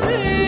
me.